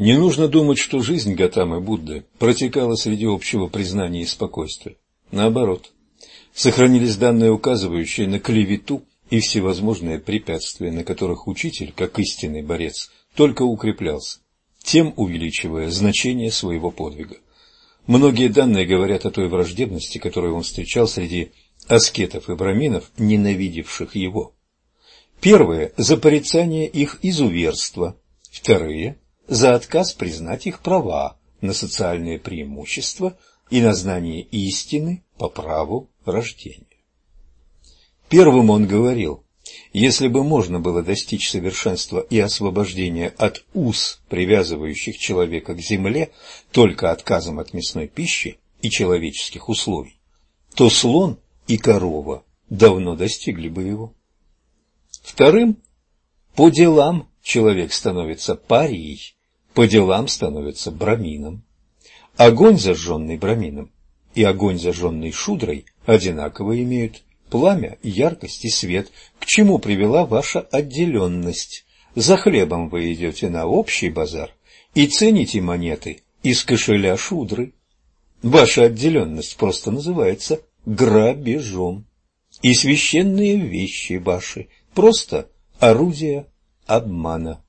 Не нужно думать, что жизнь Гатамы Будды протекала среди общего признания и спокойствия. Наоборот, сохранились данные, указывающие на клевету и всевозможные препятствия, на которых учитель, как истинный борец, только укреплялся, тем увеличивая значение своего подвига. Многие данные говорят о той враждебности, которую он встречал среди аскетов и браминов, ненавидевших его. Первые – за порицание их изуверства, вторые – за отказ признать их права на социальные преимущества и на знание истины по праву рождения. Первым он говорил, если бы можно было достичь совершенства и освобождения от уз, привязывающих человека к земле, только отказом от мясной пищи и человеческих условий, то слон и корова давно достигли бы его. Вторым, по делам человек становится парией, по делам становится брамином. Огонь, зажженный брамином, и огонь, зажженный шудрой, одинаково имеют пламя, яркость и свет. К чему привела ваша отделенность? За хлебом вы идете на общий базар и цените монеты из кошеля шудры. Ваша отделенность просто называется грабежом. И священные вещи ваши просто орудия обмана.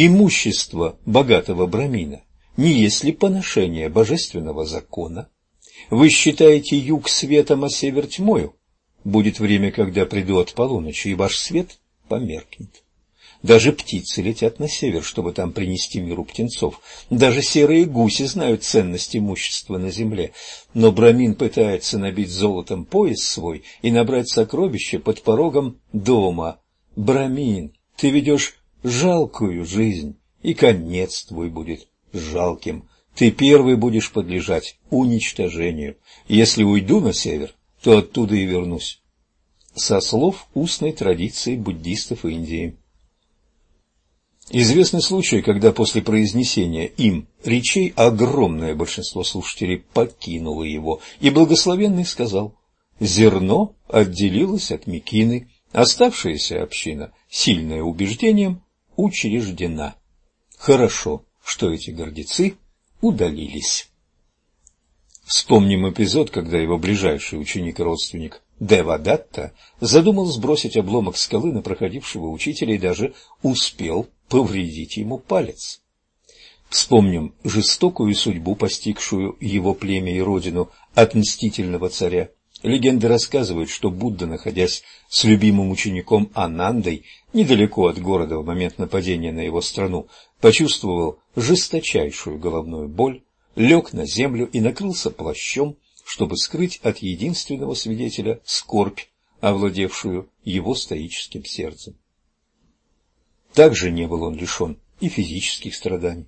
Имущество богатого брамина не есть ли поношение божественного закона? Вы считаете юг светом, а север тьмою? Будет время, когда приду от полуночи, и ваш свет померкнет. Даже птицы летят на север, чтобы там принести миру птенцов. Даже серые гуси знают ценность имущества на земле. Но Брамин пытается набить золотом пояс свой и набрать сокровища под порогом дома. Брамин, ты ведешь жалкую жизнь, и конец твой будет жалким. Ты первый будешь подлежать уничтожению. Если уйду на север, то оттуда и вернусь. Со слов устной традиции буддистов Индии. Известны случаи, когда после произнесения им речей огромное большинство слушателей покинуло его, и благословенный сказал «Зерно отделилось от мекины, оставшаяся община, сильная убеждением, учреждена». Хорошо, что эти гордецы удалились. Вспомним эпизод, когда его ближайший ученик и родственник Девадатта задумал сбросить обломок скалы на проходившего учителя и даже успел повредить ему палец. Вспомним жестокую судьбу, постигшую его племя и родину от мстительного царя. Легенды рассказывают, что Будда, находясь с любимым учеником Анандой недалеко от города в момент нападения на его страну, почувствовал жесточайшую головную боль, лег на землю и накрылся плащом, чтобы скрыть от единственного свидетеля скорбь, овладевшую его стоическим сердцем. Также не был он лишен и физических страданий.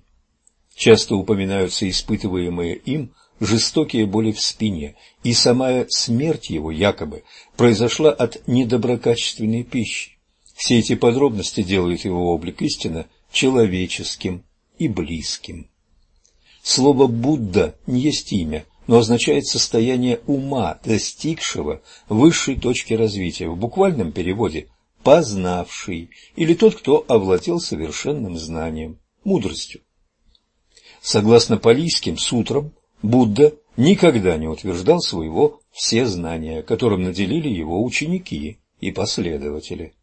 Часто упоминаются испытываемые им жестокие боли в спине, и самая смерть его якобы произошла от недоброкачественной пищи. Все эти подробности делают его облик истинно человеческим и близким. Слово «Будда» не есть имя, но означает состояние ума, достигшего высшей точки развития. В буквальном переводе познавший, или тот, кто овладел совершенным знанием, мудростью. Согласно палийским сутрам, Будда никогда не утверждал своего всезнания, которым наделили его ученики и последователи.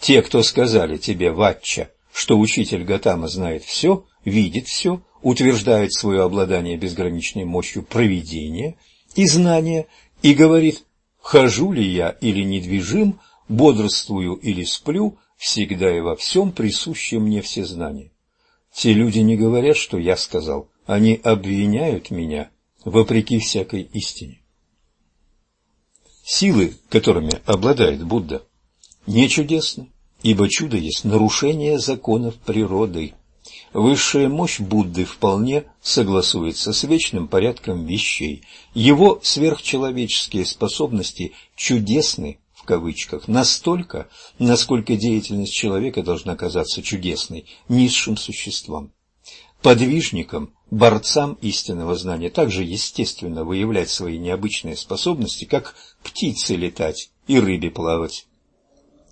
Те, кто сказали тебе, Ватча, что учитель Гатама знает все, видит все, утверждает свое обладание безграничной мощью провидения и знания и говорит «хожу ли я или недвижим», бодрствую или сплю, всегда и во всем присуще мне все знания. Те люди не говорят, что я сказал, они обвиняют меня, вопреки всякой истине. Силы, которыми обладает Будда, не чудесны, ибо чудо есть нарушение законов природы. Высшая мощь Будды вполне согласуется с вечным порядком вещей. Его сверхчеловеческие способности чудесны в кавычках, настолько, насколько деятельность человека должна казаться чудесной низшим существам. Подвижникам, борцам истинного знания также естественно выявлять свои необычные способности, как птице летать и рыбе плавать.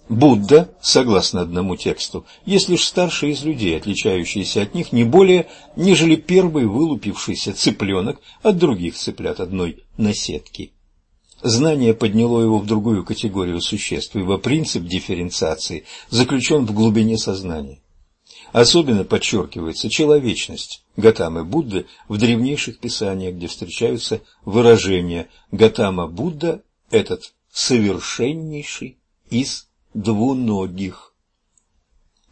Будда, согласно одному тексту, есть лишь старший из людей, отличающийся от них не более, нежели первый вылупившийся цыпленок от других цыплят одной наседки. Знание подняло его в другую категорию существ, ибо принцип дифференциации заключен в глубине сознания. Особенно подчеркивается человечность Гатамы Будды в древнейших писаниях, где встречаются выражения «Гатама Будда – этот совершеннейший из двуногих».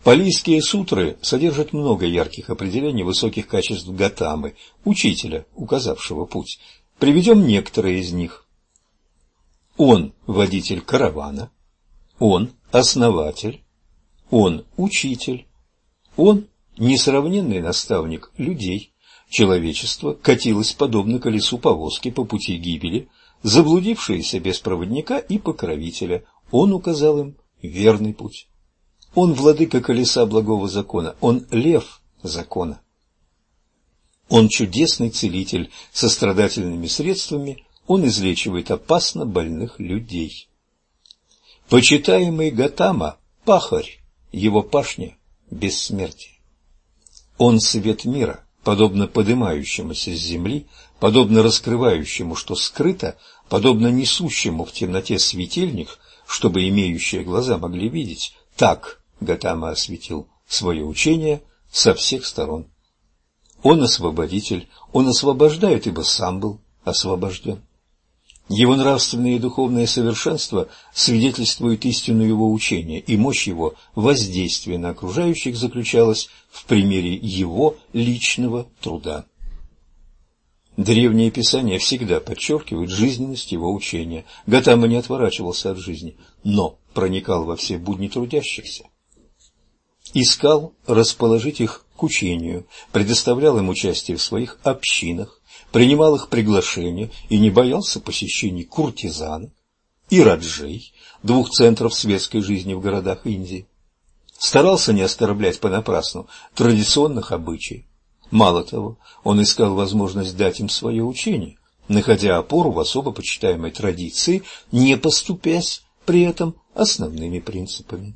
Палийские сутры содержат много ярких определений высоких качеств Гатамы, учителя, указавшего путь. Приведем некоторые из них. Он – водитель каравана, он – основатель, он – учитель, он – несравненный наставник людей. Человечество катилось подобно колесу повозки по пути гибели, заблудившееся без проводника и покровителя. Он указал им верный путь. Он владыка колеса благого закона, он лев закона. Он чудесный целитель со страдательными средствами, он излечивает опасно больных людей. Почитаемый Гатама – пахарь, его пашня бессмертие. Он свет мира, подобно поднимающемуся с земли, подобно раскрывающему, что скрыто, подобно несущему в темноте светильник, чтобы имеющие глаза могли видеть. Так Гатама осветил свое учение со всех сторон. Он освободитель, он освобождает, ибо сам был освобожден. Его нравственное и духовное совершенство свидетельствует истину его учения, и мощь его воздействия на окружающих заключалась в примере его личного труда. Древние писания всегда подчеркивают жизненность его учения. Гатама не отворачивался от жизни, но проникал во все будни трудящихся. Искал расположить их к учению, предоставлял им участие в своих общинах, принимал их приглашения и не боялся посещений куртизан и раджей, двух центров светской жизни в городах Индии. Старался не оскорблять понапрасну традиционных обычаев. Мало того, он искал возможность дать им свое учение, находя опору в особо почитаемой традиции, не поступясь при этом основными принципами.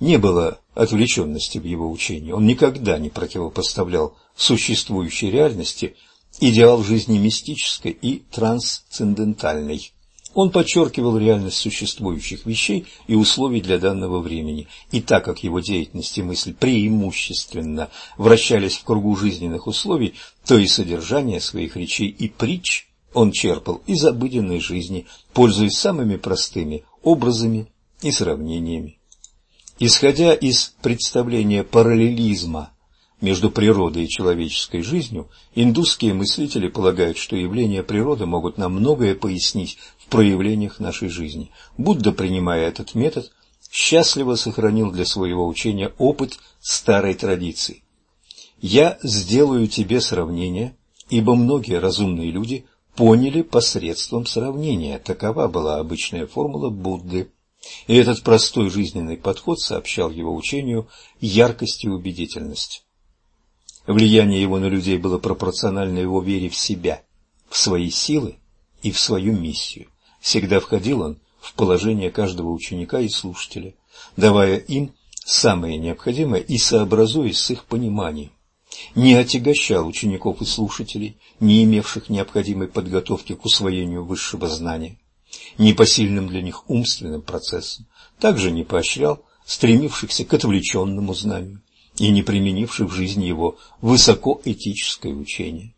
Не было отвлеченности в его учении, он никогда не противопоставлял существующей реальности идеал жизни мистической и трансцендентальной. Он подчеркивал реальность существующих вещей и условий для данного времени, и так как его деятельность и мысль преимущественно вращались в кругу жизненных условий, то и содержание своих речей и притч он черпал из обыденной жизни, пользуясь самыми простыми образами и сравнениями. Исходя из представления параллелизма между природой и человеческой жизнью, индусские мыслители полагают, что явления природы могут нам многое пояснить в проявлениях нашей жизни. Будда, принимая этот метод, счастливо сохранил для своего учения опыт старой традиции. «Я сделаю тебе сравнение, ибо многие разумные люди поняли посредством сравнения». Такова была обычная формула Будды. И этот простой жизненный подход сообщал его учению яркость и убедительность. Влияние его на людей было пропорционально его вере в себя, в свои силы и в свою миссию. Всегда входил он в положение каждого ученика и слушателя, давая им самое необходимое и сообразуясь с их пониманием. Не отягощал учеников и слушателей, не имевших необходимой подготовки к усвоению высшего знания, непосильным для них умственным процессом, также не поощрял стремившихся к отвлеченному знанию, и не применивший в жизни его высокоэтическое учение.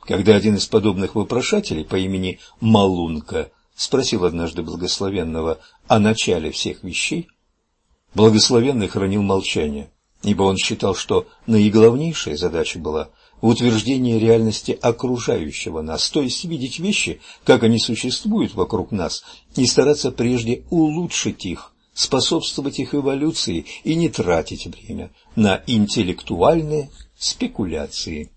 Когда один из подобных вопрошателей по имени Малунка спросил однажды благословенного о начале всех вещей, благословенный хранил молчание, ибо он считал, что наиглавнейшая задача была в утверждении реальности окружающего нас, то есть видеть вещи, как они существуют вокруг нас, и стараться прежде улучшить их, способствовать их эволюции и не тратить время на интеллектуальные спекуляции.